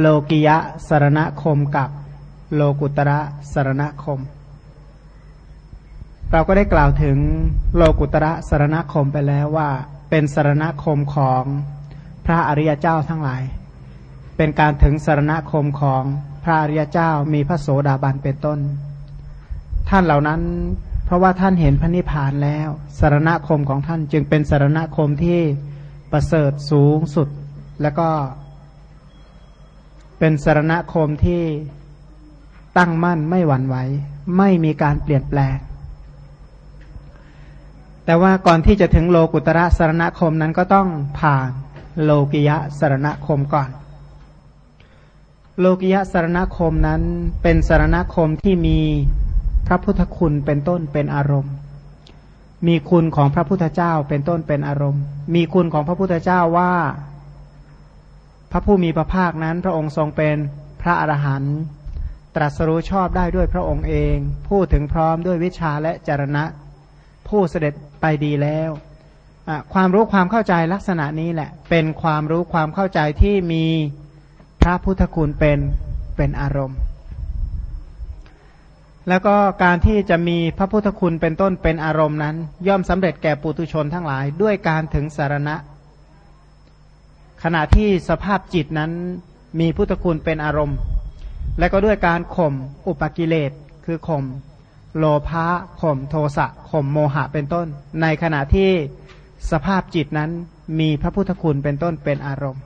โลกิยะสารณคมกับโลกุตระสารณคม เราก็ได้กล่าวถึงโลกุตระสารณคมไปแล้วว่า เป็นสารณคมของพระอริยเจ้าทั้งหลาย เป็นการถึงสารณคมของพระอริยเจ้ามีพระโสดาบันเป็นต้น ท่านเหล่านั้นเพราะว่าท่านเห็นพระนิพพานแล้วสารณคมของท่านจึงเป็นสารณคมที่ประเสริฐสูงสุด แล้วก็ เป็นสารณคมที่ตั้งมั่นไม่หวั่นไหว ไม่มีการเปลี่ยนแปลง แต่ว่าก่อนที่จะถึงโลกุตระสารณคมนั้นก็ต้องผ่านโลกิยะสารณคมก่อน โลกิยะสารณคมนั้นเป็นสารณคมที่มีพระพุทธคุณเป็นต้นเป็นอารมณ์ มีคุณของพระพุทธเจ้าเป็นต้นเป็นอารมณ์ มีคุณของพระพุทธเจ้าว่า พระผู้มีพระภาคนั้น พระองค์ทรงเป็นพระอรหันต์ตรัสรู้ชอบได้ด้วยพระองค์เอง พูดถึงพร้อมด้วยวิชาและจรณะ ผู้เสด็จไปดีแล้วความรู้ความเข้าใจลักษณะนี้แหละ เป็นความรู้ความเข้าใจที่มีพระพุทธคุณเป็นเป็นอารมณ์ แล้วก็การที่จะมีพระพุทธคุณเป็นต้นเป็นอารมณ์นั้น ย่อมสำเร็จแก่ปุตุชนทั้งหลาย ด้วยการถึงสารณะ ขณะที่สภาพจิตนั้นมีพุทธคุณเป็นอารมณ์ และก็ด้วยการข่มอุปกิเลสคือข่มโลภะข่มโทสะข่มโมหะเป็นต้น ในขณะที่สภาพจิตนั้นมีพระพุทธคุณเป็นต้นเป็นอารมณ์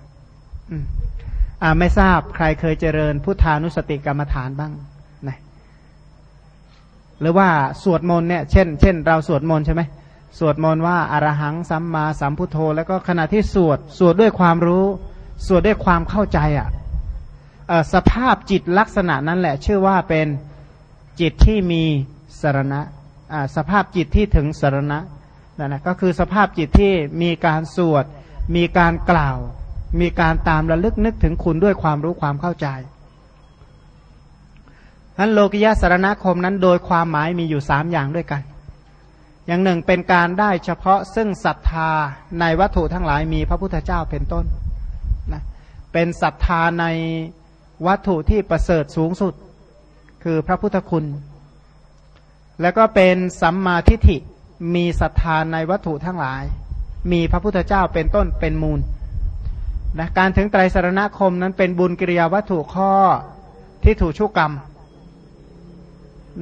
อ่าไม่ทราบใครเคยเจริญพุทธานุสติกรรมฐานบ้างนะหรือว่าสวดมนต์เนี่ย เช่น เช่น เราสวดมนต์ใช่ไหม สวดมนต์ว่าอารหังสัมมาสัมพุทโธ แล้วก็ขณะที่สวดสวดด้วยความรู้ สวดด้วยความเข้าใจอะสภาพจิตลักษณะนั้นแหละ ชื่อว่าเป็นจิตที่มีสารณะสภาพจิตที่ถึงสารณะนั่นนะก็คือสภาพจิตที่มีการสวด มีการกล่าว มีการตามระลึกนึกถึงคุณด้วยความรู้ความเข้าใจนั้นโลกิยาสารณคมนั้นโดยความหมายมีอยู่สามอย่างด้วยกัน อย่างหนึ่งเป็นการได้เฉพาะซึ่งศรัทธาในวัตถุทั้งหลายมีพระพุทธเจ้าเป็นต้นนะเป็นศรัทธาในวัตถุที่ประเสริฐสูงสุด คือพระพุทธคุณ แล้วก็เป็นสัมมาทิฏฐิมีศรัทธาในวัตถุทั้งหลาย มีพระพุทธเจ้าเป็นต้นเป็นมูลนะการถึงไตรสรณคมนั้นเป็นบุญกิริยาวัตถุข้อที่ถูกชุกกรรม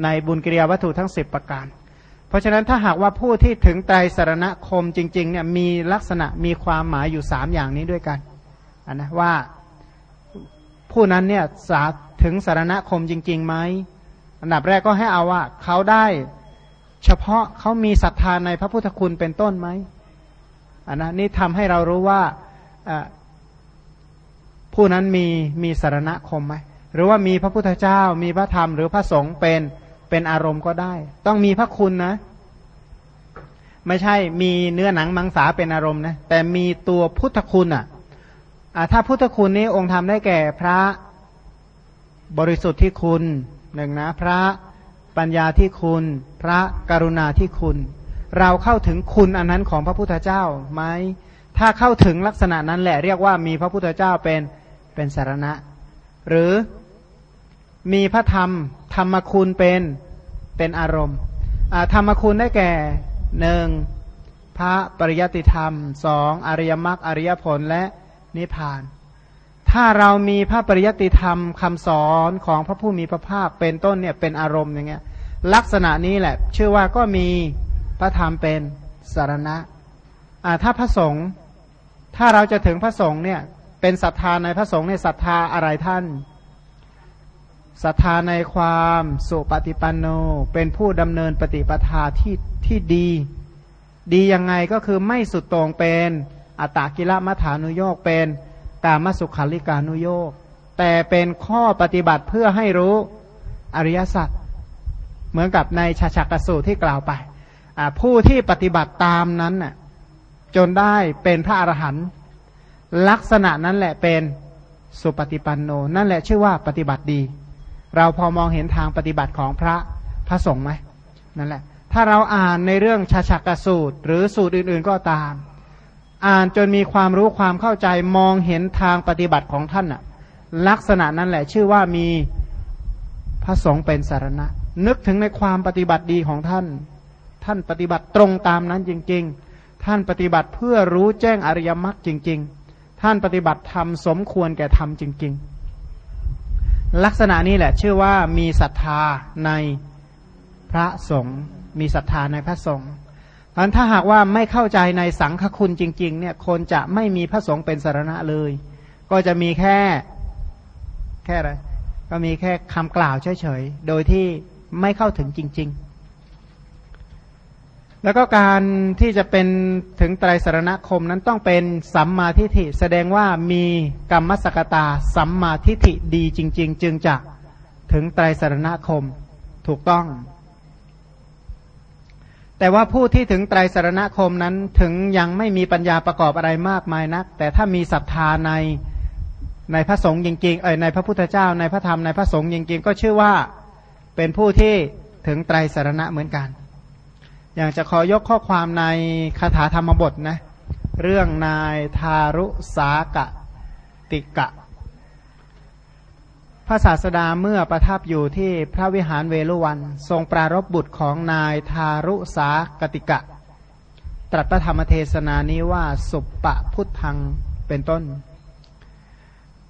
ในบุญกิริยาวัตถุทั้งสิบประการ ราะฉะนั้นถ้าหากว่าผู้ที่ถึงไตรสารณคมจริงๆเนี่ยมีลักษณะมีความหมายอยู่สามอย่างนี้ด้วยกันนนะว่าผู้นั้นเนี่ยสาถึงสารณคมจริงๆไหมอันดับแรกก็ให้เอาว่าเขาได้เฉพาะเขามีศรัทธาในพระพุทธคุณเป็นต้นไหมอันนะนี่ทำให้เรารู้ว่าผู้นั้นมีมีสารณคมไหมหรือว่ามีพระพุทธเจ้ามีพระธรรมหรือพระสงฆ์เป็น เป็นอารมณ์ก็ได้ ต้องมีพระคุณนะ ไม่ใช่มีเนื้อหนังมังสาเป็นอารมณ์นะแต่มีตัวพุทธคุณอะถ้าพุทธคุณนี้องค์ธรรมได้แก่พระบริสุทธิ์ที่คุณหนึ่งนะพระปัญญาที่คุณ พระกรุณาที่คุณ เราเข้าถึงคุณอันนั้นของพระพุทธเจ้าไหมถ้าเข้าถึงลักษณะนั้นแหละเรียกว่ามีพระพุทธเจ้าเป็นเป็นสารณะ หรือมีพระธรรม ธรรมคุณเป็น เป็นอารมณ์ธรรมคุณได้แก่หนึ่งพระปริยติธรรมสองอริยมรรคอริยผลและนิพพาน ถ้าเรามีพระปริยติธรรมคำสอนของพระผู้มีพระภาคเป็นต้นเนี่ยเป็นอารมณ์อย่างเงี้ยลักษณะนี้แหละ ชื่อว่าก็มีพระธรรมเป็นสารณะถ้าพระสงฆ์ถ้าเราจะถึงพระสงฆ์เนี่ยเป็นศรัทธาในพระสงฆ์ในศรัทธาอะไรท่าน ศรัทธาในความสุปฏิปันโน เป็นผู้ดำเนินปฏิปทาที่ที่ดี ดียังไงก็คือไม่สุดตรงเป็นอัตตกิลมัฐานุโยกเป็นกามสุขาริกานุโยกแต่เป็นข้อปฏิบัติเพื่อให้รู้อริยสัจเหมือนกับในชาชักสูตรที่กล่าวไป ผู้ที่ปฏิบัติตามนั้นน่ะจนได้เป็นพระอรหันต์ลักษณะนั้นแหละเป็นสุปฏิปันโน นั่นแหละชื่อว่าปฏิบัติดี เราพอมองเห็นทางปฏิบัติของพระพระสงฆ์ไหมนั่นแหละ ถ้าเราอ่านในเรื่องชาชักสูตร หรือสูตรอื่นๆก็ตาม อ่านจนมีความรู้ความเข้าใจมองเห็นทางปฏิบัติของท่านอะลักษณะนั้นแหละชื่อว่ามีพระสงฆ์เป็นสารณะ นึกถึงในความปฏิบัติดีของท่าน ท่านปฏิบัติตรงตามนั้นจริง ๆ ท่านปฏิบัติเพื่อรู้แจ้งอริยมรรคจริง ๆ ท่านปฏิบัติธรรมสมควรแก่ธรรมจริง ๆ ลักษณะนี้แหละ ชื่อว่ามีศรัทธาในพระสงฆ์มีศรัทธาในพระสงฆ์อันถ้าหากว่าไม่เข้าใจในสังฆคุณจริง ๆ เนี่ยคนจะไม่มีพระสงฆ์เป็นสารณะเลย ก็จะมีแค่แค่อะไรก็มีแค่คำกล่าวเฉยๆโดยที่ไม่เข้าถึงจริง ๆ แล้วก็การที่จะเป็นถึงไตรสารณคมนั้นต้องเป็นสัมมาทิฏฐิ แสดงว่ามีกรรมสกตาสัมมาทิฏฐิดีจริง ๆ จึงจะถึงไตรสารณคมถูกต้อง แต่ว่าผู้ที่ถึงไตรสารณคมนั้นถึงยังไม่มีปัญญาประกอบอะไรมากมายนัก แต่ถ้ามีศรัทธาในในพระสงฆ์จริงๆเอ่ยในพระพุทธเจ้าในพระธรรมในพระสงฆ์จริงๆก็ชื่อว่าเป็นผู้ที่ถึงไตรสารณะเหมือนกัน อย่างจะขอยกข้อความในคาถาธรรมบทนะ เรื่องนายทารุสากะติกะ พระศาสดาเมื่อประทับอยู่ที่พระวิหารเวลุวัน ทรงปรารบบุตรของนายทารุสากติกะ ตรัสพระธรรมเทศนานี้ว่าสุปปะพุทธังเป็นต้น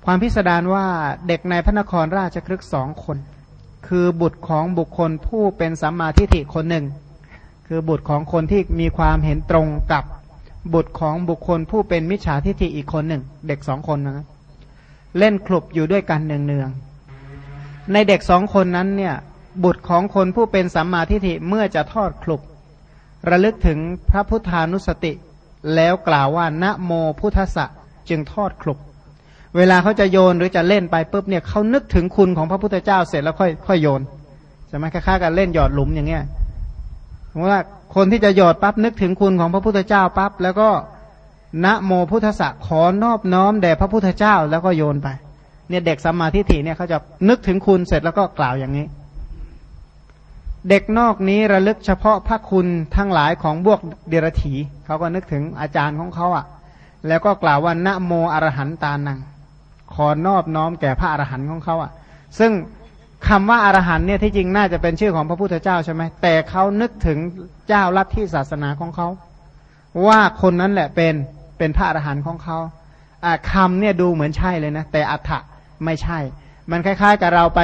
ความพิสดารว่าเด็กในพระนครราชครึกสองคน คือบุตรของบุคคลผู้เป็นสัมมาทิฏฐิคนหนึ่ง คือบุตรของคนที่มีความเห็นตรงกับบุตรของบุคคลผู้เป็นมิจฉาทิฏฐิอีกคนหนึ่ง เด็กสองคนนะเล่นคลุบอยู่ด้วยกันเนืองๆในเด็กสองคนนั้นเนี่ยบุตรของคนผู้เป็นสัมมาทิฏฐิเมื่อจะทอดคลุบระลึกถึงพระพุทธานุสติ แล้วกล่าวว่านะโมพุทธะจึงทอดคลุบเวลาเขาจะโยนหรือจะเล่นไปปุ๊บเนี่ยเขานึกถึงคุณของพระพุทธเจ้าเสร็จแล้วค่อยค่อยโยนใช่ไหมคล้ายๆกันเล่นหยอดหลุมอย่างเงี้ย ว่าคนที่จะหยอดปั๊บนึกถึงคุณของพระพุทธเจ้าปั๊บแล้วก็นะโมพุทธะขอนอบน้อมแด่พระพุทธเจ้าแล้วก็โยนไป เนี่ยเด็กสัมมาทิฏฐิเนี่ยเขาจะนึกถึงคุณเสร็จแล้วก็กล่าวอย่างนี้ เด็กนอกนี้ระลึกเฉพาะพระคุณทั้งหลายของบวกเดรถีเขาก็นึกถึงอาจารย์ของเขาอะ่ะ แล้วก็กล่าวว่านะโมอรหันตานังขอนอบน้อมแก่พระอรหันต์ของเขาอะ่ะ ซึ่ง คำว่าอารหันเนี่ยที่จริงน่าจะเป็นชื่อของพระพุทธเจ้าใช่ไหมแต่เขานึกถึงเจ้าลัทธิศาสนาของเขา ว่าคนนั้นแหละเป็นเป็นพระอรหันต์ของเขาคำเนี่ยดูเหมือนใช่เลยนะ แต่อัฏฐะไม่ใช่ มันคล้าย ๆ กับเราไป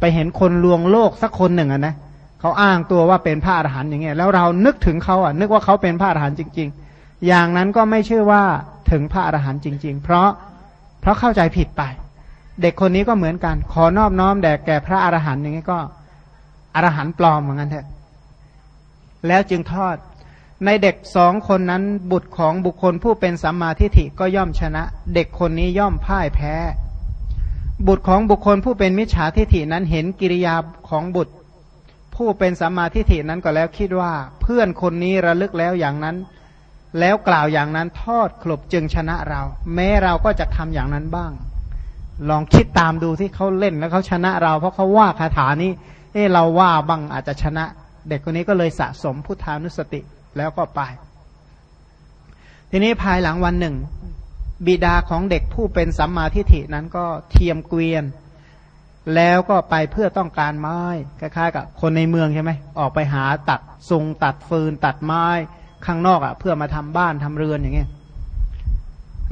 ไปเห็นคนลวงโลกสักคนหนึ่งอะนะเขาอ้างตัวว่าเป็นพระอรหันต์อย่างเงี้ยแล้วเรานึกถึงเขาอะ นึกว่าเขาเป็นพระอรหันต์จริง ๆ อย่างนั้นก็ไม่ชื่อว่าถึงพระอรหันต์จริง ๆ เพราะเพราะเข้าใจผิดไป เด็กคนนี้ก็เหมือนกัน ขอนอบน้อมแด่แก่พระอรหันต์อย่างนี้ก็อรหันต์ปลอมเหมือนกันเถอะ แล้วจึงทอด ในเด็กสองคนนั้นบุตรของบุคคลผู้เป็นสัมมาทิฏฐิก็ย่อมชนะ เด็กคนนี้ย่อมพ่ายแพ้ บุตรของบุคคลผู้เป็นมิจฉาทิฏฐินั้นเห็นกิริยาของบุตร ผู้เป็นสัมมาทิฏฐินั้นก็แล้วคิดว่าเพื่อนคนนี้ระลึกแล้วอย่างนั้น แล้วกล่าวอย่างนั้นทอดขลบจึงชนะเรา แม้เราก็จะทำอย่างนั้นบ้าง ลองคิดตามดูที่เขาเล่นแล้วเขาชนะเรา เพราะเขาว่าคาถานี้เออเราว่าบ้างอาจจะชนะ เด็กคนนี้ก็เลยสะสมพุทธานุสติแล้วก็ไป ทีนี้ภายหลังวันหนึ่ง บิดาของเด็กผู้เป็นสัมมาทิฏฐินั้นก็เทียมเกวียน แล้วก็ไปเพื่อต้องการไม้คล้ายๆกับคนในเมืองใช่ไหมออกไปหาตัดซุงตัดฟืนตัดไม้ข้างนอกอะ่ะ เพื่อมาทำบ้านทำเรือนอย่างเงี้ย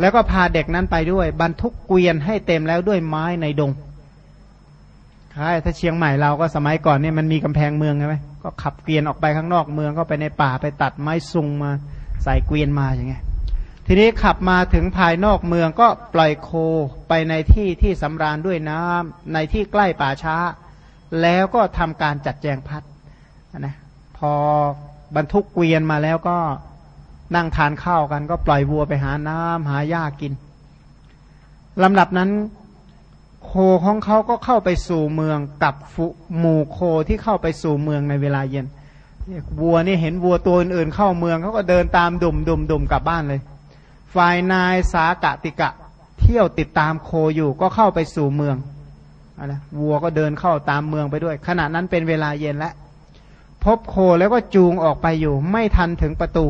แล้วก็พาเด็กนั้นไปด้วย บรรทุกเกวียนให้เต็มแล้วด้วยไม้ในดงใช่ถ้าเชียงใหม่เราก็สมัยก่อนเนี่ยมันมีกำแพงเมืองใช่ไหมก็ขับเกวียนออกไปข้างนอกเมืองก็ไปในป่าไปตัดไม้ซุงมาใส่เกวียนมาอย่างเงี้ยทีนี้ขับมาถึงภายนอกเมืองก็ปล่อยโคไปในที่ที่สำราญด้วยน้ำในที่ใกล้ป่าช้า แล้วก็ทำการจัดแจงพัดนะพอบรรทุกเกวียนมาแล้วก็ นั่งทานข้าวกันก็ปล่อยวัวไปหาน้ำหาหญ้ากินลำดับนั้น โคของเขาก็เข้าไปสู่เมืองกับหมู่โคที่เข้าไปสู่เมืองในเวลาเย็นวัวนี่เห็นวัวตัวอื่นๆเข้าเมืองเขาก็เดินตามดุมดุมดุมกลับบ้านเลย ฝ่ายนายสากะติกะ เที่ยวติดตามโคอยู่ก็เข้าไปสู่เมืองนะวัวก็เดินเข้าตามเมืองไปด้วย ขณะนั้นเป็นเวลาเย็นแล้วพบโคแล้วก็จูงออกไปอยู่ ไม่ทันถึงประตู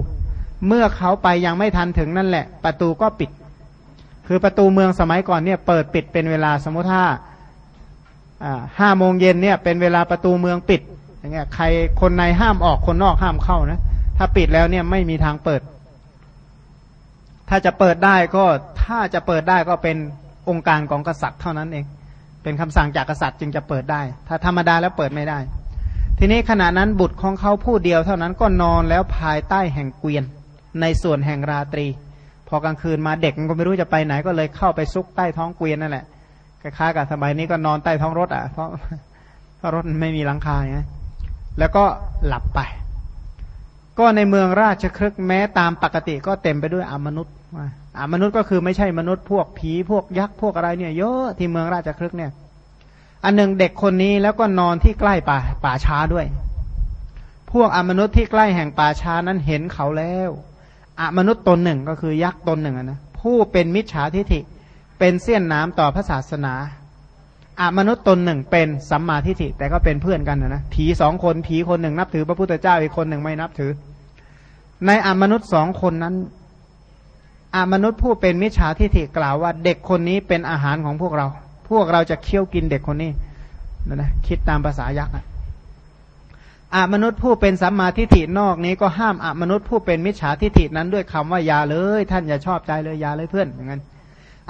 เมื่อเขาไปยังไม่ทันถึงนั่นแหละ ประตูก็ปิด คือประตูเมืองสมัยก่อนเนี่ยเปิดปิดเป็นเวลาสมมติถ้าห้าโมงเย็นเนี่ยเป็นเวลาประตูเมืองปิดอย่างเงี้ยใครคนในห้ามออกคนนอกห้ามเข้านะถ้าปิดแล้วเนี่ยไม่มีทางเปิด ถ้าจะเปิดได้ก็ถ้าจะเปิดได้ก็เป็นองค์การของกษัตริย์เท่านั้นเอง เป็นคำสั่งจากกษัตริย์จึงจะเปิดได้ ถ้าธรรมดาแล้วเปิดไม่ได้ ทีนี้ขณะนั้นบุตรของเขาผู้เดียวเท่านั้นก็นอนแล้วภายใต้แห่งเกวียน ในส่วนแห่งราตรี พอกลางคืนมาเด็กมันก็ไม่รู้จะไปไหน ก็เลยเข้าไปซุกใต้ท้องเกวียนนั่นแหละคล้ายๆกับสมัยนี้ก็นอนใต้ท้องรถอะเพราะเพราะรถไม่มีหลังคาไงแล้วก็หลับไป ก็ในเมืองราชครึกแม้ตามปกติก็เต็มไปด้วยอมนุษย์อมนุษย์ก็คือไม่ใช่มนุษย์พวกผีพวกยักษ์พวกอะไรเนี่ยเยอะที่เมืองราชครึกเนี่ย อันหนึ่งเด็กคนนี้แล้วก็นอนที่ใกล้ป่าป่าช้าด้วย พวกอมนุษย์ที่ใกล้แห่งป่าช้านั้นเห็นเขาแล้ว อมนุษย์ตนหนึ่งก็คือยักษ์ตนหนึ่งนะผู้เป็นมิจฉาทิฐิ เป็นเสี้ยนน้ำต่อพระศาสนาอมนุษย์ตนหนึ่งเป็นสัมมาทิฏฐิ แต่ก็เป็นเพื่อนกันนะนะผีสองคนผีคนหนึ่งนับถือพระพุทธเจ้าอีกคนหนึ่งไม่นับถือ ในอมนุษย์สองคนนั้นอมนุษย์ผู้เป็นมิจฉาทิฏฐิกล่าวว่า เด็กคนนี้เป็นอาหารของพวกเรา พวกเราจะเคี้ยวกินเด็กคนนี้นะนะคิดตามภาษายักษ์อะ อามนุษย์ผู้เป็นสัมมาทิฏฐินอกนี้ก็ห้ามอามนุษย์ผู้เป็นมิจฉาทิฏฐินั้นด้วยคำว่าอย่าเลย ท่านอย่าชอบใจเลยอย่าเลยเพื่อนอย่างนั้น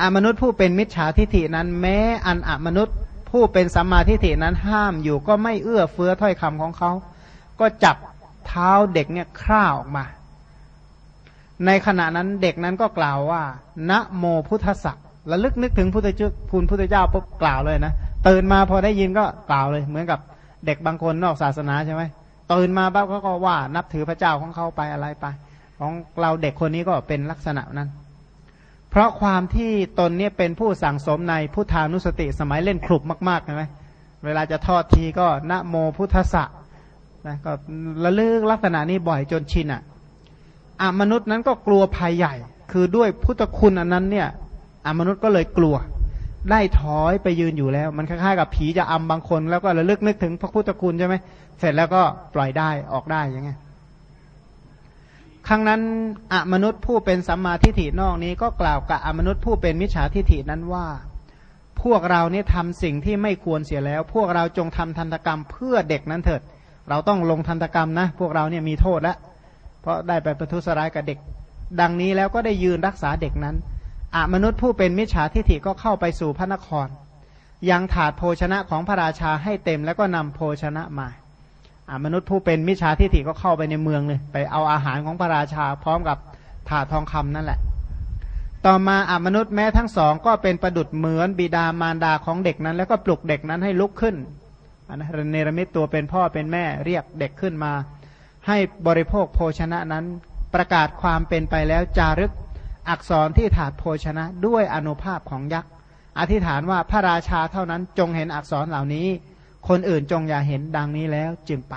อมนุษย์ผู้เป็นมิจฉาทิฏฐินั้น แม้อันอมนุษย์ผู้เป็นสัมมาทิฏฐินั้นห้ามอยู่ก็ไม่เอื้อเฟื้อถ้อยคำของเขา ก็จับเท้าเด็กเนี่ยคร่าออกมา ในขณะนั้นเด็กนั้นก็กล่าวว่านะโมพุทธสักระลึกนึกถึงพุทธเจ้าพุทธเจ้าปุ๊บกล่าวเลยนะตื่นมาพอได้ยินก็กล่าวเลยเหมือนกับ เด็กบางคนนอกศาสนาใช่ไหมตื่นมาปั๊บเขาก็ว่านับถือพระเจ้าของเขาไปอะไรไป ของเราเด็กคนนี้ก็เป็นลักษณะนั้น เพราะความที่ตนเนี่ยเป็นผู้สั่งสมในพุทธานุสติสมัยเล่นคลุบมากๆใช่ไหมเวลาจะทอดทีก็นะโมพุทธะนะก็ระลึกลักษณะนี้บ่อยจนชินอะอมนุษย์นั้นก็กลัวภัยใหญ่ คือด้วยพุทธคุณอันนั้นเนี่ยอมนุษย์ก็เลยกลัว ได้ถอยไปยืนอยู่แล้ว มันคล้ายๆกับผีจะอำบางคน แล้วก็ระลึกนึกถึงพระพุทธคุณใช่ไหมเสร็จแล้วก็ปล่อยได้ออกได้อย่างเงี้ยครั้งนั้นอมนุษย์ผู้เป็นสัมมาทิฏฐินอกนี้ก็กล่าวกับอมนุษย์ผู้เป็นมิจฉาทิฏฐินั้นว่า พวกเราเนี่ยทำสิ่งที่ไม่ควรเสียแล้ว พวกเราจงทำทันตกรรมเพื่อเด็กนั้นเถิด เราต้องลงทันตกรรมนะ พวกเราเนี่ยมีโทษแล้วเพราะได้ไปประทุษร้ายกับเด็ก ดังนี้แล้วก็ได้ยืนรักษาเด็กนั้น อมนุษย์ผู้เป็นมิจฉาทิฏฐิก็เข้าไปสู่พระนคร ยังถาดโภชนะของพระราชาให้เต็มแล้วก็นำโภชนะมามนุษย์ผู้เป็นมิจฉาทิฏฐิก็เข้าไปในเมืองเลย ไปเอาอาหารของพระราชาพร้อมกับถาดทองคำนั่นแหละ ต่อมาอามนุษย์แม้ทั้งสองก็เป็นประดุดเหมือนบิดามารดาของเด็กนั้น แล้วก็ปลุกเด็กนั้นให้ลุกขึ้นนะเนรมิตตัวเป็นพ่อเป็นแม่เรียกเด็กขึ้นมา ให้บริโภคโภชนะนั้นประกาศความเป็นไปแล้วจารึก อักษรที่ถาดโภชนะด้วยอนุภาพของยักษ์ อธิษฐานว่าพระราชาเท่านั้นจงเห็นอักษรเหล่านี้ คนอื่นจงอย่าเห็นดังนี้แล้วจึงไป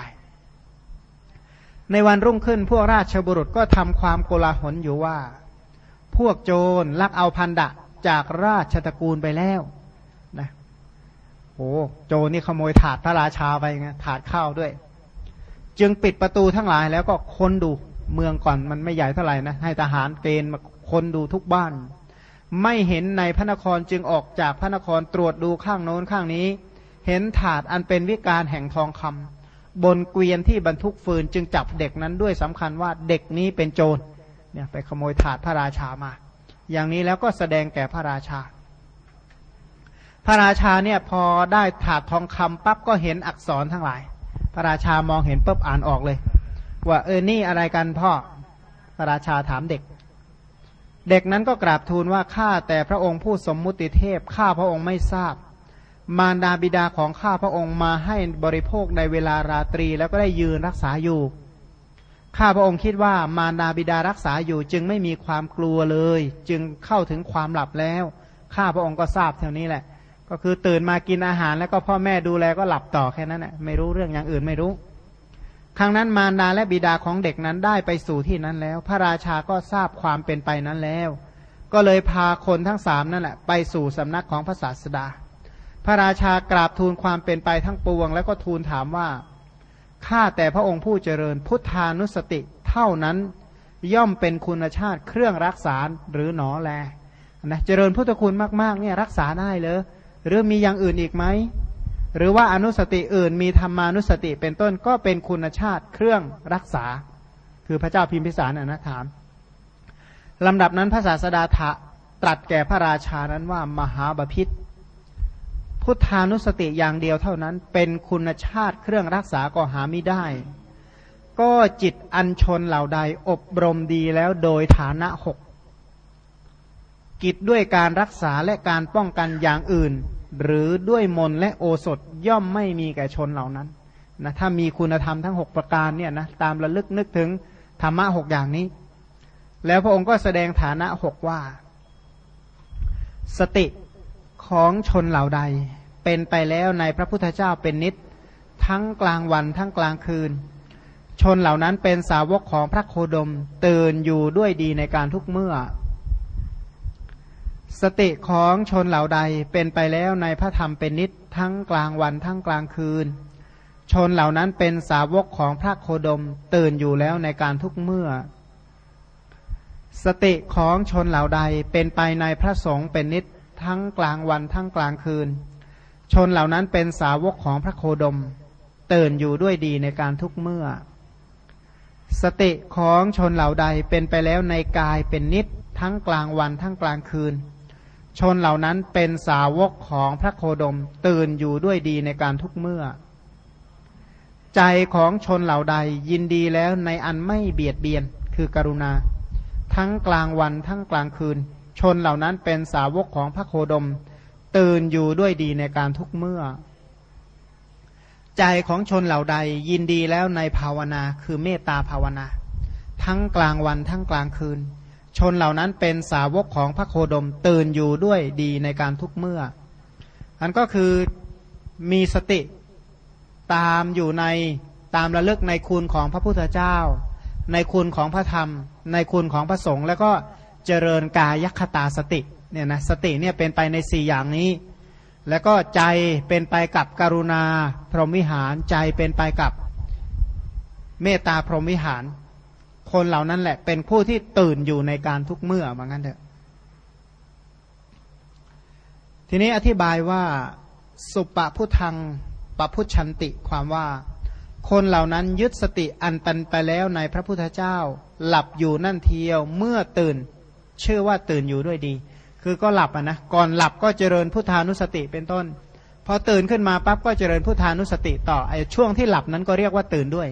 ในวันรุ่งขึ้นพวกราชบุรุษก็ทำความโกลาหลอยู่ว่า พวกโจรลักเอาพันดะจากราชตระกูลไปแล้วนะโอ้โจรนี่ขโมยถาดพระราชาไปไงถาดข้าวด้วย จึงปิดประตูทั้งหลายแล้วก็ค้นดูเมืองก่อนมันไม่ใหญ่เท่าไหร่นะให้ทหารเกณฑ์มา คนดูทุกบ้าน ไม่เห็นในพระนครจึงออกจากพระนครตรวจดูข้างโน้นข้างนี้ เห็นถาดอันเป็นวิการแห่งทองคำบนเกวียนที่บรรทุกฟืนจึงจับเด็กนั้นด้วยสำคัญว่าเด็กนี้เป็นโจรเนี่ยไปขโมยถาดพระราชามา อย่างนี้แล้วก็แสดงแก่พระราชา พระราชาเนี่ยพอได้ถาดทองคำปั๊บก็เห็นอักษรทั้งหลาย พระราชามองเห็นปุ๊บอ่านออกเลย ว่าเออนี่อะไรกันพ่อพระราชาถามเด็ก เด็กนั้นก็กราบทูลว่าข้าแต่พระองค์ผู้สมมุติเทพข้าพระองค์ไม่ทราบ มารดาบิดาของข้าพระองค์มาให้บริโภคในเวลาราตรีแล้วก็ได้ยืนรักษาอยู่ ข้าพระองค์คิดว่ามารดาบิดารักษาอยู่จึงไม่มีความกลัวเลย จึงเข้าถึงความหลับแล้ว ข้าพระองค์ก็ทราบเท่านี้แหละ ก็คือตื่นมากินอาหารแล้วก็พ่อแม่ดูแลก็หลับต่อแค่นั้นแหละไม่รู้เรื่องอย่างอื่นไม่รู้ ครั้งนั้นมารดาและบิดาของเด็กนั้นได้ไปสู่ที่นั้นแล้ว พระราชาก็ทราบความเป็นไปนั้นแล้ว ก็เลยพาคนทั้งสามนั่นแหละไปสู่สำนักของพระศาสดา พระราชากราบทูลความเป็นไปทั้งปวง แล้วก็ทูลถามว่าข้าแต่พระองค์ผู้เจริญพุทธานุสติเท่านั้นย่อมเป็นคุณชาติเครื่องรักษาหรือหนอแลนะเจริญพุทธคุณมากๆเนี่ยรักษาได้เลยหรือมีอย่างอื่นอีกไหม หรือว่าอนุสติอื่นมีธรรมานุสติเป็นต้นก็เป็นคุณชาติเครื่องรักษา คือพระเจ้าพิมพิสารอนะถามลำดับนั้นพระศาสดาถะตรัสแก่พระราชานั้นว่ามหาบพิษพุทธานุสติอย่างเดียวเท่านั้น เป็นคุณชาติเครื่องรักษาก็หาไม่ได้ ก็จิตอัญชนเหล่าใดอบรมดีแล้วโดยฐานะหกกิจด้วยการรักษาและการป้องกันอย่างอื่น หรือด้วยมนและโอสถย่อมไม่มีแก่ชนเหล่านั้นนะถ้ามีคุณธรรมทั้งหกประการเนี่ยนะตามระลึกนึกถึงธรรมะหกอย่างนี้ แล้วพระองค์ก็แสดงฐานะหกว่า สติของชนเหล่าใด เป็นไปแล้วในพระพุทธเจ้าเป็นนิดทั้งกลางวันทั้งกลางคืน ชนเหล่านั้นเป็นสาวกของพระโคดมตื่นอยู่ด้วยดีในการทุกเมื่อ สติของชนเหล่าใดเป็นไปแล้วในพระธรรมเป็นนิดทั้งกลางวันทั้งกลางคืน ชนเหล่านั้นเป็นสาวกของพระโคดมตื่นอยู่แล้วในการทุกเมื่อ สติของชนเหล่าใดเป็นไปในพระสงฆ์เป็นนิดทั้งกลางวันทั้งกลางคืน ชนเหล่านั้นเป็นสาวกของพระโคดมตื่นอยู่ด้วยดีในการทุกเมื่อ สติของชนเหล่าใดเป็นไปแล้วในกายเป็นนิดทั้งกลางวันทั้งกลางคืน ชนเหล่านั้นเป็นสาวกของพระโคดมตื่นอยู่ด้วยดีในการทุกเมื่อ ใจของชนเหล่าใดยินดีแล้วในอันไม่เบียดเบียนคือกรุณา ทั้งกลางวันทั้งกลางคืน ชนเหล่านั้นเป็นสาวกของพระโคดม ตื่นอยู่ด้วยดีในการทุกเมื่อ ใจของชนเหล่าใดยินดีแล้วในภาวนาคือเมตตาภาวนา ทั้งกลางวันทั้งกลางคืน ชนเหล่านั้นเป็นสาวกของพระโคดมตื่นอยู่ด้วยดีในการทุกเมื่อ อันก็คือมีสติตามอยู่ในตามระลึกในคุณของพระพุทธเจ้า ในคุณของพระธรรม ในคุณของพระสงฆ์แล้วก็เจริญกายคตาสติเนี่ยนะสติเนี่ยเป็นไปในสี่อย่างนี้ แล้วก็ใจเป็นไปกับกรุณา พรหมิหารใจเป็นไปกับเมตตาพรหมิหาร คนเหล่านั้นแหละ เป็นผู้ที่ตื่นอยู่ในการทุกเมื่อว่างั้นเถอะ ทีนี้อธิบายว่าสุปะพุทังปะพุชันติความว่า คนเหล่านั้นยึดสติอันตันไปแล้วในพระพุทธเจ้า หลับอยู่นั่นเทียวเมื่อตื่น ชื่อว่าตื่นอยู่ด้วยดี คือก็หลับอะนะก่อนหลับก็เจริญพุทธานุสติเป็นต้น พอตื่นขึ้นมาปั๊บก็เจริญพุทธานุสติต่อไอ้ช่วงที่หลับนั้นก็เรียกว่าตื่นด้วย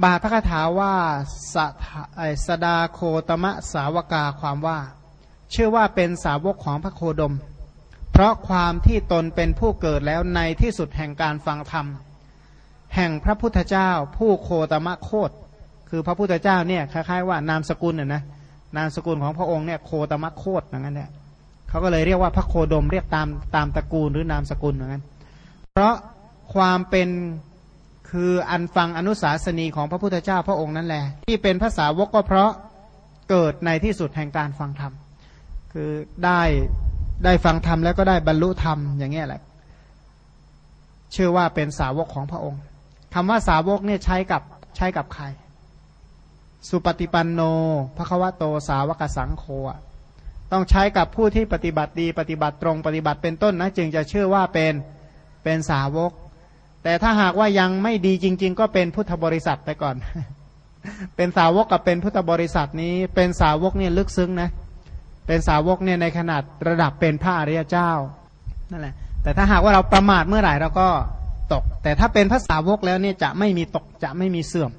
บาพระคาถาว่าสสดาโคตมะสาวกาความว่าเชื่อว่าเป็นสาวกของพระโคดม เพราะความที่ตนเป็นผู้เกิดแล้วในที่สุดแห่งการฟังธรรม แห่งพระพุทธเจ้า ผู้โคตมะโคตคือพระพุทธเจ้าเนี่ยคล้ายๆว่านามสกุลน่ยนะนามสกุลของพระองค์เนี่ยโคตมะโคตอย่างนั้นเนี่ยเขาก็เลยเรียกว่าพระโคดมเรียกตามตามตระกูลหรือนามสกุลอย่างนั้น เพราะความเป็น คืออันฟังอนุสาสนีของพระพุทธเจ้าพระองค์นั่นแหละที่เป็นภาษาวกก็เพราะเกิดในที่สุดแห่งการฟังธรรมคือได้ได้ฟังธรรมแล้วก็ได้บรรลุธรรมอย่างเงี้ยแหละเชื่อว่าเป็นสาวกของพระองค์คำว่าสาวกเนี่ยใช้กับใช้กับใคร สุปฏิปันโนภควโตสาวกสังโฆต้องใช้กับผู้ที่ปฏิบัติดี ปฏิบัติตรงปฏิบัติเป็นต้นนะจึงจะเชื่อว่าเป็นเป็นสาวก แต่ถ้าหากว่ายังไม่ดีจริง ๆ ก็เป็นพุทธบริษัทไปก่อน เป็นสาวกกับเป็นพุทธบริษัทนี้เป็นสาวกเนี่ยลึกซึ้งนะ เป็นสาวกเนี่ยในขนาดระดับเป็นพระอริยเจ้านั่นแหละ แต่ถ้าหากว่าเราประมาทเมื่อไหร่เราก็ตก แต่ถ้าเป็นพระสาวกแล้วเนี่ยจะไม่มีตกจะไม่มีเสื่อม